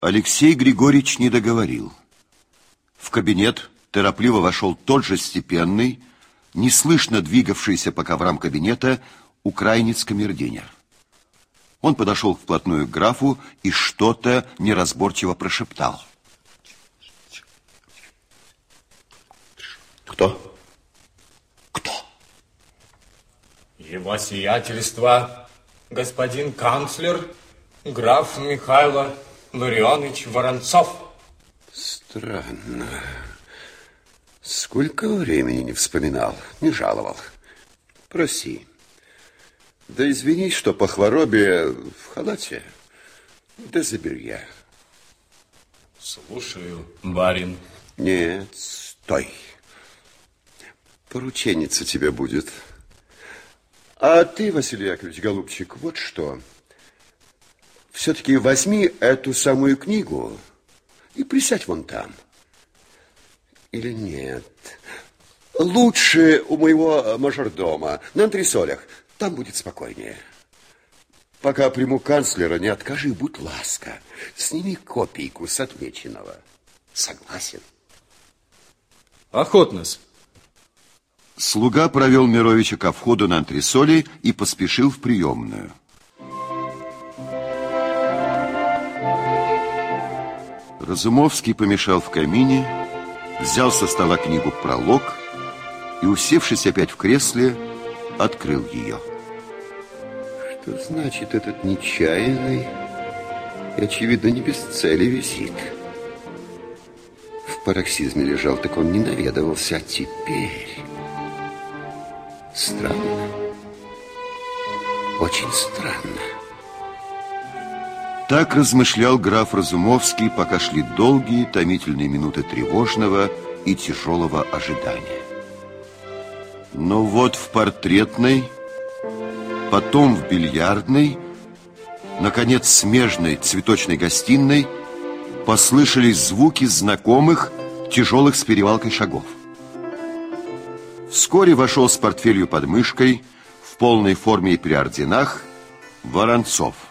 Алексей Григорьевич не договорил. В кабинет торопливо вошел тот же степенный, неслышно двигавшийся по коврам кабинета украинец-камердинер. Он подошел вплотную к графу и что-то неразборчиво прошептал. Кто? Кто? Его сиятельство, господин канцлер, граф Михайло Ларионович Воронцов. Странно. Сколько времени не вспоминал, не жаловал. Проси. Да извини, что по хворобе в халате. Да заберья. Слушаю, барин. Нет, стой. Порученица тебе будет. А ты, Василий Яковлевич, голубчик, вот что. Все-таки возьми эту самую книгу и присядь вон там. Или нет? Лучше у моего мажордома на антресолях. Там будет спокойнее. Пока приму канцлера, не откажи, будь ласка. Сними копийку с отмеченного. Согласен? Охотно-с. Слуга провел Мировича ко входу на антресоли и поспешил в приемную. Разумовский помешал в камине, взял со стола книгу «Пролог» и, усевшись опять в кресле, открыл ее. Что значит этот нечаянный и, очевидно, не без цели визит? В пароксизме лежал, так он не наведывался, а теперь... Странно. Очень странно. Так размышлял граф Разумовский, пока шли долгие, томительные минуты тревожного и тяжелого ожидания. Но вот в портретной потом в бильярдной, наконец, смежной цветочной гостиной послышались звуки знакомых, тяжелых с перевалкой шагов. Вскоре вошел с портфелью под мышкой, в полной форме и при орденах, Воронцов.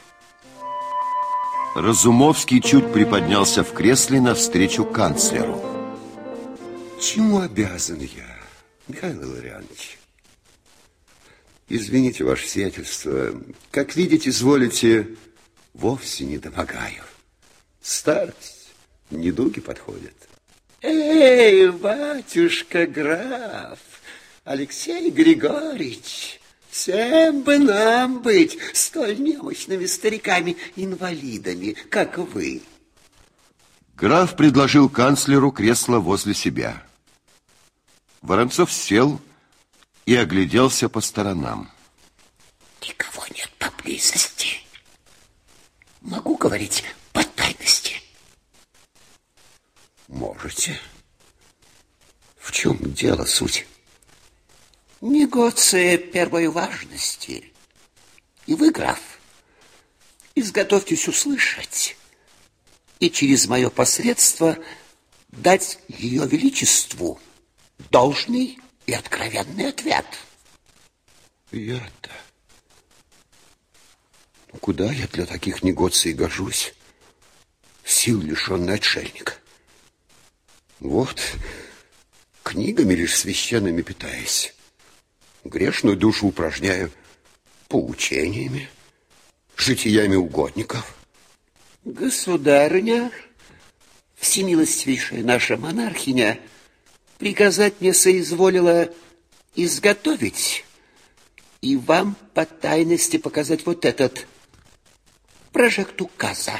Разумовский чуть приподнялся в кресле навстречу канцлеру. Чему обязан я, Михаил Илларионович? Извините, ваше сиятельство, как видите, изволите, вовсе не домогаю. Старость, недуги подходят. Эй, батюшка граф, Алексей Григорьевич, всем бы нам быть столь немощными стариками-инвалидами, как вы. Граф предложил канцлеру кресло возле себя. Воронцов сел и огляделся по сторонам. Никого нет поблизости. Могу говорить по тайности? Можете. В чем дело, суть? Негоция первой важности. И вы, граф, изготовьтесь услышать и через мое посредство дать ее величеству должный и откровенный ответ. Я-то... Ну, куда я для таких негоций гожусь? Сил лишенный отшельник. Вот, книгами лишь священными питаясь, грешную душу упражняю поучениями, житиями угодников. Государыня, всемилостивейшая наша монархиня, приказать мне соизволила изготовить и вам по тайности показать вот этот прожект указа.